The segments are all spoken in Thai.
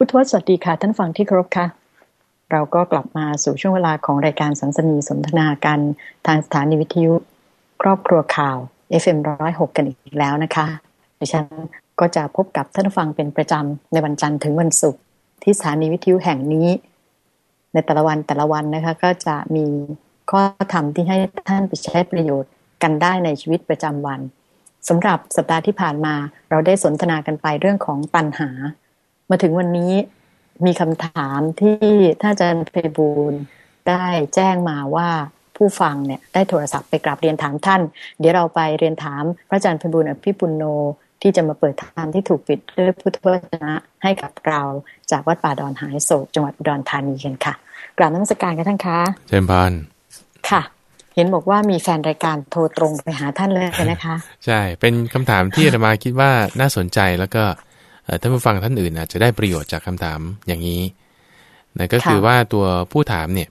พุทธวสวัสดีค่ะ ท่านฟังที่เคารพค่ะ เราก็กลับมาสู่ช่วงเวลาของรายการสันสนีสนทนากันทางสถานีวิทยุ ครอบครัวข่าว FM106 กันอีกแล้วนะคะดิฉันก็จะพบกับท่านฟังเป็นประจำในวันจันทร์ถึงวันศุกร์ที่สถานีวิทยุแห่งนี้ ในแต่ละวันแต่ละวันนะคะ ก็จะมีข้อธรรมที่ให้ท่านไปใช้ประโยชน์กันได้ในชีวิตประจำวันสำหรับสัปดาห์ที่ผ่านมา เราได้สนทนากันไปเรื่องของปัญหา มาถึงวันนี้มีคำถามที่ท่านอาจารย์เพบูลได้แจ้งมาว่าผู้ฟังเนี่ยได้โทรศัพท์ไปกราบเรียนถามท่าน เดี๋ยวเราไปเรียนถามพระอาจารย์เพบูลอภิปุณโนที่จะมาเปิดธรรมที่ถูกปิดด้วยพุทธวจนะให้กับเราจากวัดป่าดอนหายโศกจังหวัดอุดรธานีกันค่ะ กราบน้ำสการกันท่านคะเจมพานค่ะ เห็นบอกว่ามีแฟนรายการโทรตรงไปหาท่านเลยนะคะ ใช่เป็นคำถามที่อาตมาคิดว่าน่าสนใจแล้วก็ ท่านผู้ฟังท่านอื่นอาจจะได้ประโยชน์จากคำถามอย่างนี้นะก็คือว่าตัวผู้ถามเนี่ย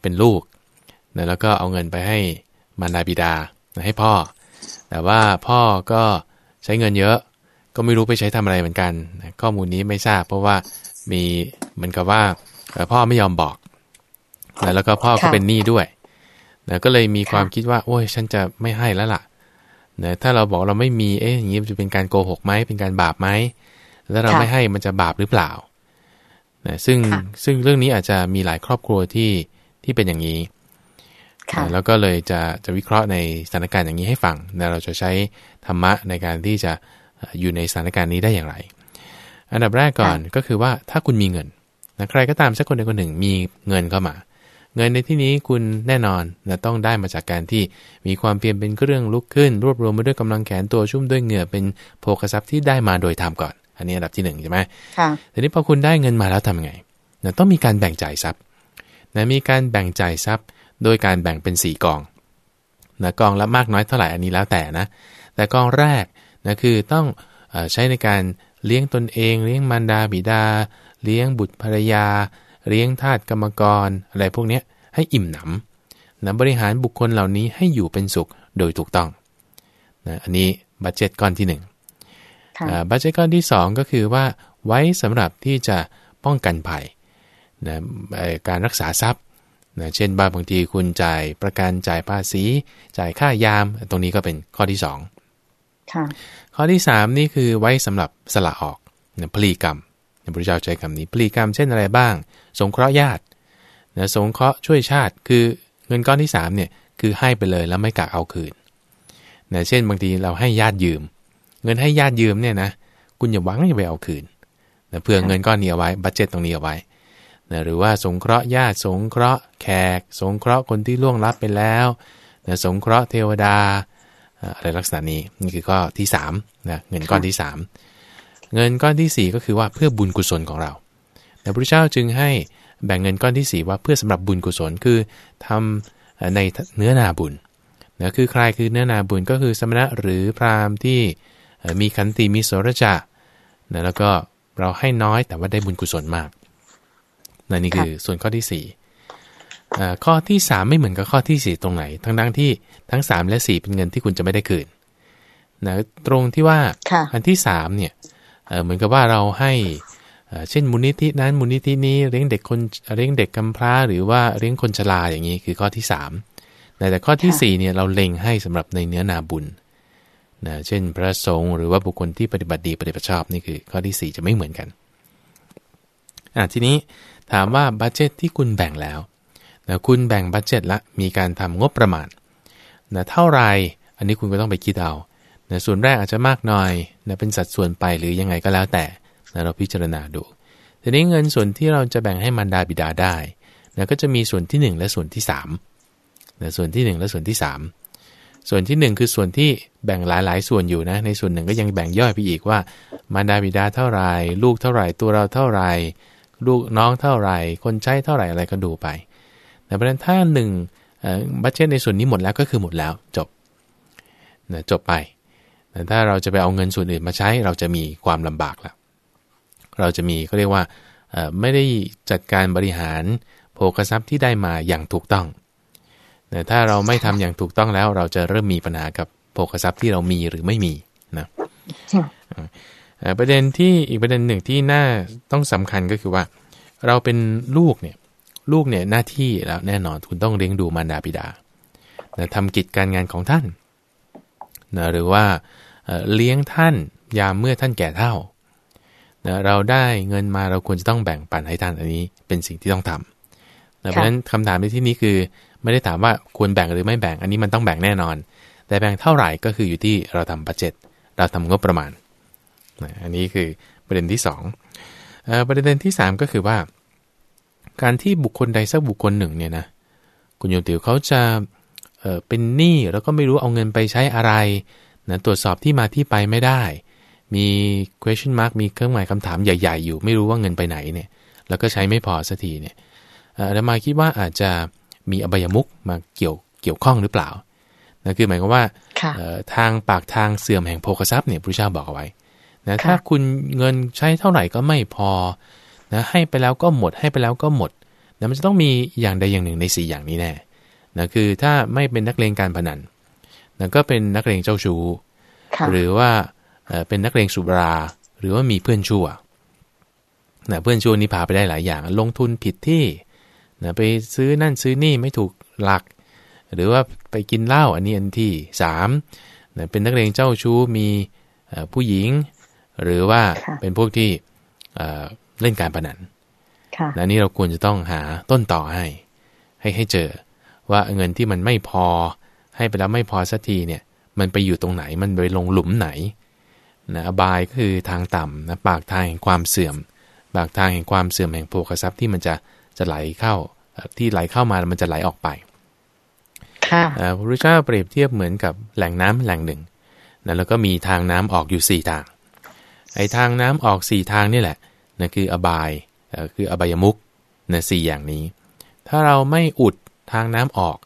เป็นลูกนะแล้วก็เอาเงินไปให้มารดาบิดาให้พ่อ แต่ว่าพ่อก็ใช้เงินเยอะ ก็ไม่รู้ไปใช้ทำอะไรเหมือนกัน ข้อมูลนี้ไม่ทราบ เพราะว่ามีเหมือนกับว่าพ่อไม่ยอมบอกแล้วก็พ่อก็เป็นหนี้ด้วยนะก็เลยมีความคิดว่า โอ้ยฉันจะไม่ให้แล้วล่ะ นะถ้าเราบอกเราไม่มีเอ๊ะอย่างนี้จะเป็นการโกหกไหมเป็นการบาปไหมแล้วเราไม่ให้มันจะบาปหรือเปล่านะซึ่งซึ่งเรื่องนี้อาจจะมีหลายครอบครัวที่ที่เป็นอย่างนี้แล้วก็เลยจะจะวิเคราะห์ในสถานการณ์อย่างนี้ให้ฟังนะเราจะใช้ธรรมะในการที่จะอยู่ในสถานการณ์นี้ได้อย่างไร อันดับแรกก่อนก็คือว่าถ้าคุณมีเงินนะใครก็ตามสักคนใดคนหนึ่งมีเงินเข้ามา เงินในที่นี้คุณแน่นอนนะต้องได้มาจากการที่มีความเพียรเป็นเครื่องลุกขึ้น รวบรวมมาด้วยกำลังแขนตัวชุ่มด้วยเหงื่อเป็นโภคทรัพย์ที่ได้มาโดยธรรมก่อน อันนี้อันดับที่หนึ่งใช่ไหมค่ะทีนี้พอคุณได้เงินมาแล้วทำไงนะต้องมีการแบ่งจ่ายทรัพย์นะมีการแบ่งจ่ายทรัพย์ โดยการแบ่งเป็น 4กองนะกองละมากน้อยเท่าไหร่อันนี้แล้วแต่นะ แต่กองแรกนะคือต้องใช้ในการเลี้ยงตนเอง เลี้ยงมารดาบิดา เลี้ยงบุตรภรรยา เลี้ยงทาสกรรมกร อะไรพวกนี้ให้อิ่มหนำนะบริหารบุคคลเหล่านี้ให้อยู่เป็นสุขโดยถูกต้องนะอันนี้บัตเจ็ตก้อนที่1นึ่งบัตเจ็ตก้อนที่ 2 ก็คือว่าไว้สำหรับที่จะป้องกันภัยนะการรักษาทรัพย์นะเช่นบางทีคุณจ่ายประกันจ่ายภาษี จ่ายค่ายาม ตรงนี้ก็เป็นข้อที่2ข้อที่ 3 นี่คือไว้สำหรับสละออกนะพลีกรรม พระเจ้าใช้คำนี้พลีกรรมเช่นอะไรบ้าง สงเคราะห์ญาตินะสงเคราะห์ช่วยชาติ คือเงินก้อนที่3เนี่ยคือให้ไปเลยแล้วไม่กะเอาคืนนะเช่นบางทีเราให้ญาติยืม เงินให้ญาติยืมเนี่ยนะคุณอย่าหวังจะไปเอาคืนนะเพื่อเงินก้อนนี้เอาไว้บัตเจ็ตตรงนี้เอาไว้นะหรือว่าสงเคราะห์ญาติ สงเคราะห์แขก สงเคราะห์คนที่ล่วงลับไปแล้วนะสงเคราะห์เทวดาอะไรลักษณะนี้นี่คือข้อที่3นะเงินก้อนที่3 เงินก้อนที่ 4 ก็คือว่าเพื่อบุญกุศลของเราพระพุทธเจ้าจึงให้แบ่งเงินก้อนที่ 4 ว่าเพื่อสำหรับบุญกุศลคือทำในเนื้อนาบุญนะคือใครคือเนื้อนาบุญก็คือสมณะหรือพราหมณ์ที่มีขันติมีโสรจะนะแล้วก็เราให้น้อยแต่ว่าได้บุญกุศลมากนะนี่คือส่วนข้อที่4ข้อที่ 3 ไม่เหมือนกับข้อที่ 4 ตรงไหน ทั้งทั้งที่ทั้ง 3 และ 4 เป็นเงินที่คุณจะไม่ได้คืนนะตรงที่ว่าอันที่3เนี่ย เหมือนกับว่าเราให้เช่นมูลนิธินั้นมูลนิธินี้เลี้ยงเด็กคนเลี้ยงเด็กกำพร้า หรือว่าเลี้ยงคนชราอย่างนี้คือข้อที่3แต่ข้อที่4เนี่ยเราเล็งให้สำหรับในเนื้อนาบุญนะเช่นพระสงฆ์หรือว่าบุคคลที่ปฏิบัติดีปฏิบัติชอบนี่คือข้อที่ 4 จะไม่เหมือนกันอะทีนี้ถามว่าบัตเจตที่คุณแบ่งแล้วนะคุณแบ่งบัตเจตละมีการทำงบประมาณนะเท่าไรอันนี้คุณก็ต้องไปคิดเอา นะส่วนแรกอาจจะมากหน่อยนะเป็นสัดส่วนไปหรือยังไงก็แล้วแต่นะเราพิจารณาดู ทีนี้เงินส่วนที่เราจะแบ่งให้มารดาบิดาได้นะก็จะมีส่วนที่ 1 และส่วนที่3นะส่วนที่ 1 และส่วนที่ 3 ส่วนที่ 1 คือส่วนที่แบ่งหลายๆ ส่วนอยู่นะ ในส่วนหนึ่งก็ยังแบ่งย่อยไปอีกว่า มารดาบิดาเท่าไรลูกเท่าไรตัวเราเท่าไรลูกน้องเท่าไรคนใช้เท่าไรอะไรก็ดูไป แต่เพระฉะนั้นถ้าหนึ่งบัตเจตในส่วนนี้หมดแล้วก็คือหมดแล้วจบนะจบไป แต่ถ้าเราจะไปเอาเงินส่วนอื่นมาใช้ เราจะมีความลำบากแล้วเราจะมีก็เรียกว่าไม่ได้จัดการบริหารโภคทรัพย์ที่ได้มาอย่างถูกต้องแต่ถ้าเราไม่ทำอย่างถูกต้องแล้ว เราจะเริ่มมีปัญหากับโภคทรัพย์ที่เรามีหรือไม่มีนะประเด็นที่อีกประเด็นหนึ่งที่น่าต้องสำคัญก็คือว่า เราเป็นลูกเนี่ยลูกเนี่ยหน้าที่แล้วแน่นอนคุณต้องเลี้ยงดูมารดาบิดานะทำกิจการงานของท่านนะหรือว่า เลี้ยงท่านยามเมื่อท่านแก่เท่านะเราได้เงินมาเราควรจะต้องแบ่งปันให้ท่านอันนี้เป็นสิ่งที่ต้องทำนะเพราะฉะนั้นคำถามในที่นี้คือ ไม่ได้ถามว่าควรแบ่งหรือไม่แบ่งอันนี้มันต้องแบ่งแน่นอน แต่แบ่งเท่าไหร่ก็คืออยู่ที่เราทำบัจเจตเราทำงบประมาณนะอันนี้คือประเด็นที่2ประเด็นที่ 3 ก็คือว่า การที่บุคคลใดสักบุคคลหนึ่งเนี่ยนะคุณโยมติวเขาจะเเป็นหนี้แล้วก็ไม่รู้เอาเงินไปใช้อะไร นะตรวจสอบที่มาที่ไปไม่ได้ มี question mark มีเครื่องหมายคำถามใหญ่ ๆ อยู่ ไม่รู้ว่าเงินไปไหนเนี่ย แล้วก็ใช้ไม่พอสักทีเนี่ยอามาคิดว่าอาจจะมีอบายมุกมาเกี่ยวเกี่ยวข้องหรือเปล่านะคือหมายความว่าทางปากทางเสื่อมแห่งโภคทรัพย์เนี่ยพระเจ้าบอกเอาไว้นะถ้าคุณเงินใช้เท่าไหร่ก็ไม่พอนะให้ไปแล้วก็หมดให้ไปแล้วก็หมดนะมันจะต้องมีอย่างใดอย่างหนึ่งใน 4 อย่างนี้แน่นะคือถ้าไม่เป็นนักเลงการพนัน นะก็เป็นนักเลงเจ้าชู้หรือว่าเป็นนักเลงสุรา หรือว่ามีเพื่อนชั่วนะเพื่อนชั่วนี้พาไปได้หลายอย่าง ลงทุนผิดที่นะไปซื้อนั่นซื้อนี่ไม่ถูกหลัก หรือว่าไปกินเหล้าอันนี้อันที่3นะเป็นนักเลงเจ้าชู้มีผู้หญิง หรือว่าเป็นพวกที่เล่นการพนันและนี่เราควรจะต้องหาต้นต่อให้ ให้ให้เจอว่าเงินที่มันไม่พอ ให้ไปแล้วไม่พอสักทีเนี่ย มันไปอยู่ตรงไหนมันไปลงหลุมไหนนะอบายก็คือทางต่ำนะปากทางแห่งความเสื่อม ปากทางแห่งความเสื่อมแห่งโภคทรัพย์ที่มันจะจะไหลเข้าที่ไหลเข้ามามันจะไหลออกไปค่ะพระพุทธเจ้าเปรียบเทียบเหมือนกับแหล่งน้ำแหล่งหนึ่งนะแล้วก็มีทางน้ำออกอยู่ 4 ทาง ไอ้ทางน้ำออก 4 ทางนี่แหละนะคืออบายคืออบายมุกนะสอย่างนี้ ถ้าเราไม่อุดทางน้ำออก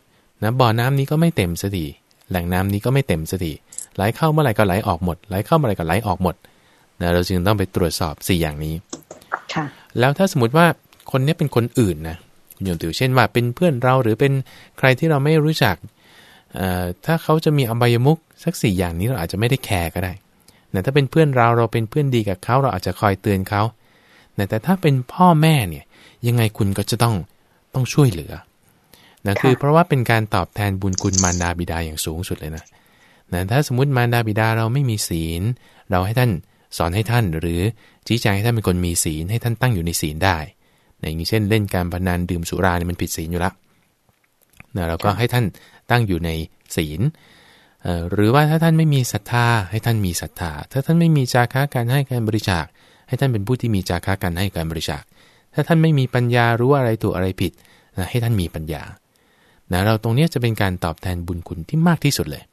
นะบ่อน้ำนี้ก็ไม่เต็มสัทีแหล่งน้ำนี้ก็ไม่เต็มสัทีไหลเข้าเมื่อไหร่ก็ไหลออกหมดไหลเข้าเมื่อไหร่ก็ไหลออกหมดนะเราจึงต้องไปตรวจสอบ4อย่างนี้ค่ะแล้วถ้าสมมติว่าคนนี้เป็นคนอื่นนะคุณโยมติวเช่นว่าเป็นเพื่อนเราหรือเป็นใครที่เราไม่รู้จักถ้าเขาจะมีอบายมุกสักสี่อย่างนี้เราอาจจะไม่ได้แคร์ก็ได้แต่ถ้าเป็นเพื่อนเราเราเป็นเพื่อนดีกับเขาเราอาจจะคอยเตือนเขาแต่ถ้าเป็นพ่อแม่เนี่ยยังไงคุณก็จะต้องต้องช่วยเหลือ นะคือเพราะว่าเป็นการตอบแทนบุญคุณมารดาบิดาอย่างสูงสุดเลยนะนะถ้าสมมติมารดาบิดาเราไม่มีศีล เราให้ท่านสอนให้ท่าน หรือชี้แจงให้ท่านเป็นคนมีศีลให้ท่านตั้งอยู่ในศีลได้นะอย่างเช่นเล่นการพนันดื่มสุราเนี่ยมันผิดศีลอยู่แล้วนะเราก็ให้ท่านตั้งอยู่ในศีลหรือว่าถ้าท่านไม่มีศรัทธาให้ท่านมีศรัทธา ถ้าท่านไม่มีจาคะการให้การบริจาค ให้ท่านเป็นผู้ที่มีจาคะการให้การบริจาค ถ้าท่านไม่มีปัญญารู้ว่าอะไรถูกอะไรผิดนะให้ท่านมีปัญญา นะเราตรงนี้จะเป็นการตอบแทนบุญคุณที่มากที่สุดเลย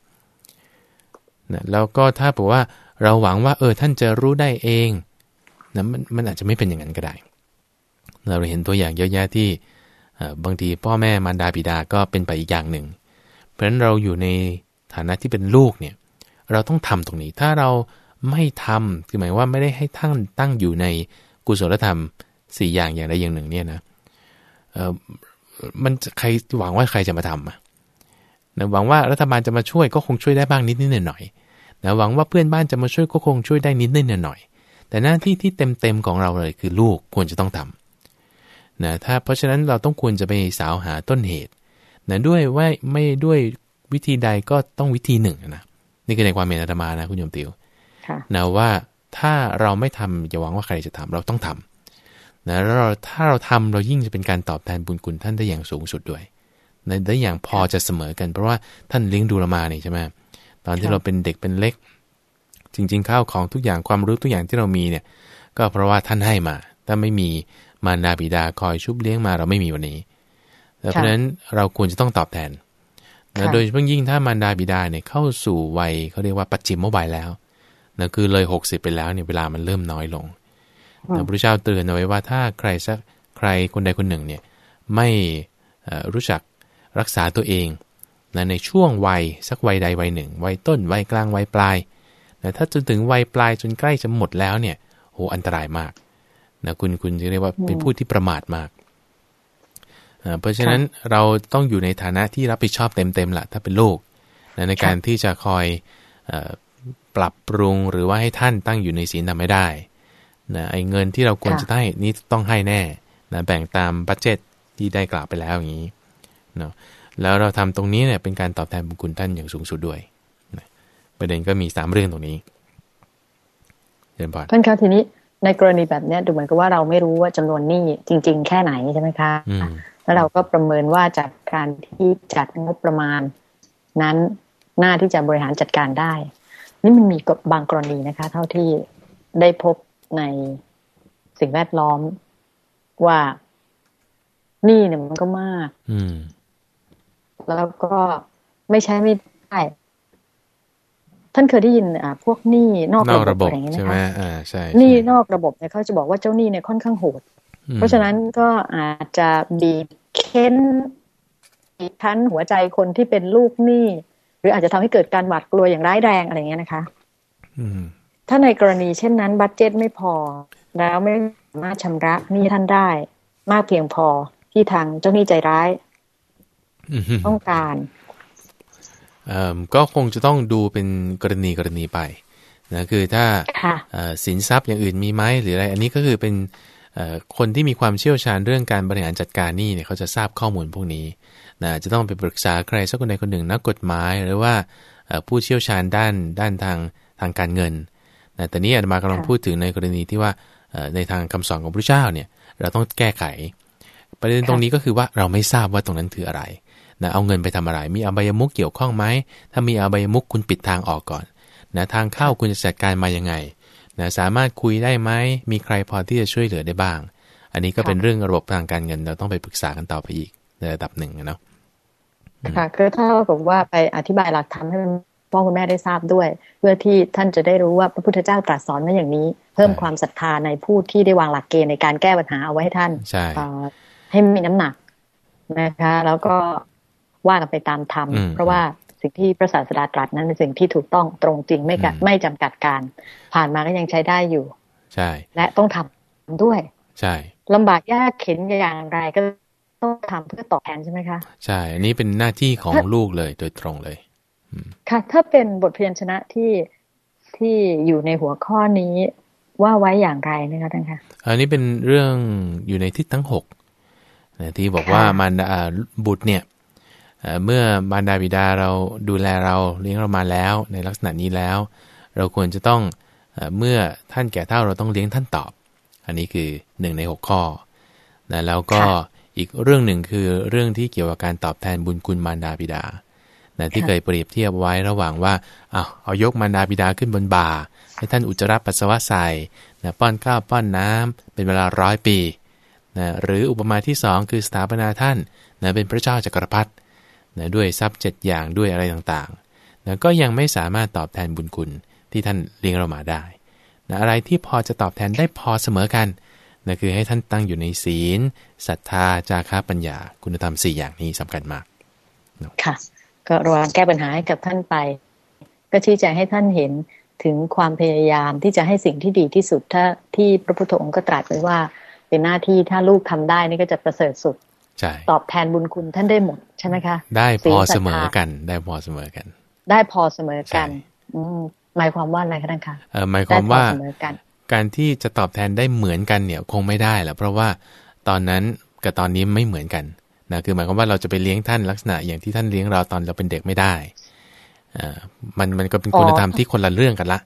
นะแล้วก็ถ้าบอกว่าเราหวังว่าเออท่านจะรู้ได้เองนะมันมันอาจจะไม่เป็นอย่างนั้นก็ได้ เราเห็นตัวอย่างเยอะแยะที่บางทีพ่อแม่มารดาบิดาก็เป็นไปอีกอย่างหนึ่ง เพราะฉะนั้นเราอยู่ในฐานะที่เป็นลูกเนี่ยเราต้องทำตรงนี้ถ้าเราไม่ทำคือหมายว่าไม่ได้ให้ท่านตั้งอยู่ในกุศลธรรมสี่อย่างอย่างใดอย่างหนึ่งเนี่ยนะ มันใครหวังว่าใครจะมาทำอะนะหวังว่ารัฐบาลจะมาช่วยก็คงช่วยได้บ้างนิดนิดหน่อยหน่อยนะหวังว่าเพื่อนบ้านจะมาช่วยก็คงช่วยได้นิดนิดหน่อยหน่อยแต่หน้าที่ที่เต็มเต็มของเราเลยคือลูกควรจะต้องทำนะถ้าเพราะฉะนั้นเราต้องควรจะไปสาวหาต้นเหตุนะด้วยว่าไม่ด้วยวิธีใดก็ต้องวิธีหนึ่งนะนี่คือในความเมตตามานะคุณโยมติวนะว่าถ้าเราไม่ทำอย่าหวังว่าใครจะทำเราต้องทำ นะแล้วเราถ้าเราทำเรายิ่งจะเป็นการตอบแทนบุญคุณท่านได้อย่างสูงสุดด้วยในได้อย่างพอจะเสมอกัน เพราะว่าท่านเลี้ยงดูเรามานี่ใช่ไหมตอนที่เราเป็นเด็กเป็นเล็ก จริง ๆ ข้าวของทุกอย่างความรู้ทุกอย่างที่เรามีเนี่ย ก็เพราะว่าท่านให้มา ถ้าไม่มีมารดาบิดาคอยชุบเลี้ยงมาเราไม่มีวันนี้เพราะฉะนั้นเราควรจะต้องตอบแทนนะโดยเฉพาะยิ่งถ้ามารดาบิดาเนี่ยเข้าสู่วัยเขาเรียกว่าปัจจิมโมบายแล้วนะคือเลยหกสิบไปแล้วเนี่ยเวลามันเริ่มน้อยลง พระพุทธเจ้าเตือนเอาไว้ว่าถ้าใครสักใครคนใดคนหนึ่งเนี่ยไม่รู้จักรักษาตัวเองนะในช่วงวัยสักวัยใดวัยหนึ่ง วัยต้น วัยกลาง วัยปลายนะถ้าจนถึงวัยปลายจนใกล้จะหมดแล้วเนี่ยโหอันตรายมากนะคุณคุณจะเรียกว่าเป็นผู้ที่ประมาทมาก เพราะฉะนั้นเราต้องอยู่ในฐานะที่รับผิดชอบเต็มๆละถ้าเป็นลูกนะในการที่จะคอยปรับปรุงหรือว่าให้ท่านตั้งอยู่ในศีลทำไม่ได้ นะไอ้เงินที่เราควรจะให้นี่ต้องให้แน่นะแบ่งตามบัจเจตที่ได้กล่าวไปแล้วอย่างนี้เนาะแล้วเราทำตรงนี้เนี่ยเป็นการตอบแทนบุญคุณท่านอย่างสูงสุดด้วยนะประเด็นก็มีสามเรื่องตรงนี้เรียนบอท่านคะทีนี้ในกรณีแบบนี้ดูเหมือนกับว่าเราไม่รู้ว่าจำนวนหนี้จริง ๆ แค่ไหนใช่ไหมคะแล้วเราก็ประเมินว่าจากการที่จัดงบประมาณ นั้นหน้าที่จะบริหารจัดการได้ นี่มันมีบางกรณีนะคะ เท่าที่ได้พบ ในสิ่งแวดล้อมว่านี่เนี่ยมันก็มาก อืม แล้วก็ไม่ใช่ไม่ได้ ท่านเคยได้ยิน อ่า พวกหนี้นอกระบบอะไรอย่างเงี้ยนะคะอ่าใช่หนี้นอกระบบเนี่ยเขาจะบอกว่าเจ้าหนี้เนี่ยค่อนข้างโหด เพราะฉะนั้นก็อาจจะบีบเค้นทันหัวใจคนที่เป็นลูกหนี้หรืออาจจะทำให้เกิดการหวาดกลัวอย่างร้ายแรงอะไรเงี้ยนะคะ ถ้าในกรณีเช่นนั้น บัตเจ็ตไม่พอ แล้วไม่สามารถชำระหนี้ท่านได้ มากเพียงพอที่ทางเจ้าหนี้ใจร้ายต้องการก็คงจะต้องดูเป็นกรณีกรณีไปนะคือถ้าสินทรัพย์อย่างอื่นมีไหมหรืออะไร อันนี้ก็คือเป็นคนที่มีความเชี่ยวชาญเรื่องการบริหารจัดการนี่เนี่ยเขาจะทราบข้อมูลพวกนี้นะจะต้องไปปรึกษาใครสักคนใดคนหนึ่งนักกฎหมาย หรือว่าผู้เชี่ยวชาญด้านด้านทางทางการเงินนะ แต่นี้อาจมากำลังพูดถึงในกรณีที่ว่าในทางคำสอนของพระเจ้าเนี่ยเราต้องแก้ไข ประเด็นตรงนี้ก็คือว่าเราไม่ทราบว่าตรงนั้นคืออะไรนะเอาเงินไปทำอะไร มีอบายมุกเกี่ยวข้องไหมถ้ามีอบายมุกคุณปิดทางออกก่อนนะทางเข้าคุณจะจัดการมายังไงนะสามารถคุยได้ไหมมีใครพอที่จะช่วยเหลือได้บ้าง อันนี้ก็เป็นเรื่องระบบทางการเงินเราต้องไปปรึกษากันต่อไปอีกในระดับหนึ่งเนาะค่ะคือถ้าผมว่าไปอธิบายหลักธรรมให้ พ่อคุณแม่ได้ทราบด้วย เพื่อที่ท่านจะได้รู้ว่าพระพุทธเจ้าตรัสสอนมาอย่างนี้ เพิ่มความศรัทธาในผู้ที่ได้วางหลักเกณฑ์ในการแก้ปัญหาเอาไว้ให้ท่านให้มีน้ำหนักนะคะ แล้วก็ว่ากันไปตามธรรมเพราะว่าสิ่งที่พระศาสดาตรัสนั้นเป็นสิ่งที่ถูกต้องตรงจริงไม่กัดไม่จำกัดการ ผ่านมาก็ยังใช้ได้อยู่ ใช่ และต้องทำด้วย ใช่ลำบากยากเข็นอย่างไรก็ต้องทำเพื่อตอบแทนใช่ไหมคะ ใช่ อันนี้เป็นหน้าที่ของลูกเลยโดยตรงเลย ค่ะถ้าเป็นบทเพียนชนะที่ที่อยู่ในหัวข้อนี้ว่าไว้อย่างไรนะคะท่านคะอันนี้เป็นเรื่องอยู่ในทิศทั้งหกที่บอกว่ามันบุตรเนี่ยเมื่อบารดาบิดาเราดูแลเราเลี้ยงเรามาแล้วในลักษณะนี้แล้ว เราควรจะต้องเมื่อท่านแก่เท่าเราต้องเลี้ยงท่านตอบ อันนี้คือหนึ่งในหกข้อนะแล้วก็อีกเรื่องหนึ่งคือเรื่องที่เกี่ยวกับการตอบแทนบุญคุณมารดาบิดา นะที่เคยเปรียบเทียบไว้ระหว่างว่าเอาเอายกมารดาบิดาขึ้นบนบ่าให้ท่านอุจจาระปัสสาวะใส่นะป้อนข้าวป้อนน้ำเป็นเวลาร้อยปีนะหรืออุปมาที่ 2 คือสถาปนาท่านนะเป็นพระเจ้าจักรพรรดินะด้วยทรัพย์เจ็ดอย่างด้วยอะไรต่างๆนะก็ยังไม่สามารถตอบแทนบุญคุณที่ท่านเลี้ยงเรามาได้นะอะไรที่พอจะตอบแทนได้พอเสมอกันนะคือให้ท่านตั้งอยู่ในศีลศรัทธาจาระปัญญาคุณธรรม 4 อย่างนี้สำคัญมากค่ะ ก็ระวังแก้ปัญหาให้กับท่านไป ก็ชี้แจงให้ท่านเห็นถึงความพยายามที่จะให้สิ่งที่ดีที่สุดถ้าที่พระพุทธองค์ก็ตรัสไว้ว่า เป็นหน้าที่ถ้าลูกทำได้นี่ก็จะประเสริฐสุดตอบแทนบุญคุณท่านได้หมดใช่ไหมคะ ได้พอเสมอกัน ได้พอเสมอกัน ได้พอเสมอกันอืหมายความว่าอะไรคะท่านคะเออหมายความว่าการที่จะตอบแทนได้เหมือนกันเนี่ยคงไม่ได้แหละเพราะว่าตอนนั้นกับตอนนี้ไม่เหมือนกัน นะคือหมายความว่าเราจะไปเลี้ยงท่านลักษณะอย่างที่ท่านเลี้ยงเราตอนเราเป็นเด็กไม่ได้อ่ามันมันก็เป็นคุณธรรมที่คนละเรื่องกันละ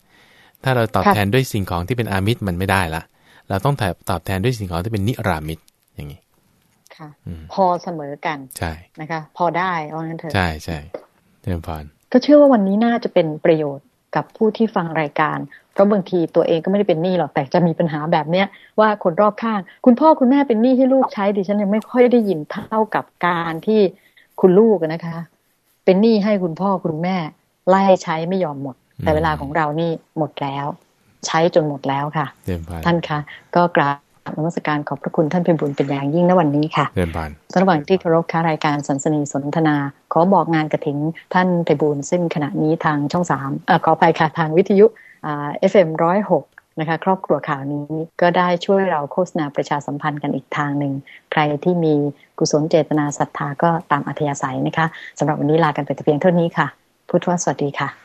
ถ้าเราตอบแทนด้วยสิ่งของที่เป็นอามิตรมันไม่ได้ละ เราต้องตอบแทนด้วยสิ่งของที่เป็นนิรามิตรอย่างนี้ค่ะ พอเสมอกันใช่นะคะ พอได้ว่างั้นเถอะใช่ใช่เต็มพนก็เชื่อว่าวันนี้น่าจะเป็นประโยชน์ กับผู้ที่ฟังรายการ เพราะบางทีตัวเองก็ไม่ได้เป็นหนี้หรอกแต่จะมีปัญหาแบบเนี้ยว่าคนรอบข้าง คุณพ่อคุณแม่เป็นหนี้ให้ลูกใช้ดิฉันยังไม่ค่อยได้ยินเท่ากับการที่คุณลูกนะคะ เป็นหนี้ให้คุณพ่อคุณแม่ ไล่ใช้ไม่ยอมหมด แต่เวลาของเรานี่หมดแล้ว ใช้จนหมดแล้วค่ะ ท่านคะ ก็กราบ นมัสการขอบพระคุณท่านเป็นบุญเป็นอย่างยิ่งในวันนี้ค่ะเรียนบานระหว่างที่เคารพค่ารายการสันสนีสนทนา ขอบอกงานกระถิ่งท่านไปบุญซึ่งขณะนี้ทางช่องสามอขอไปค่ะทางวิทยุเอฟเอ็มร้อยหกนะคะครอบครัวข่าวนี้ก็ได้ช่วยเราโฆษณาประชาสัมพันธ์กันอีกทางหนึ่ง ใครที่มีกุศลเจตนาศรัทธาก็ตามอัธยาศัยนะคะสำหรับวันนี้ลากันไปแต่เพียงเท่านี้ค่ะ พุทธวสวัสดีค่ะ